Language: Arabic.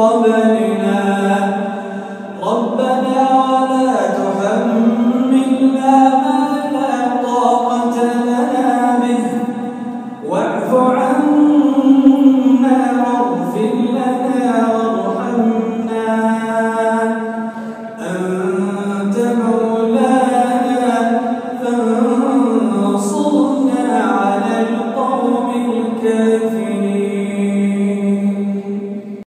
قبلنا. ربنا ولا تعلم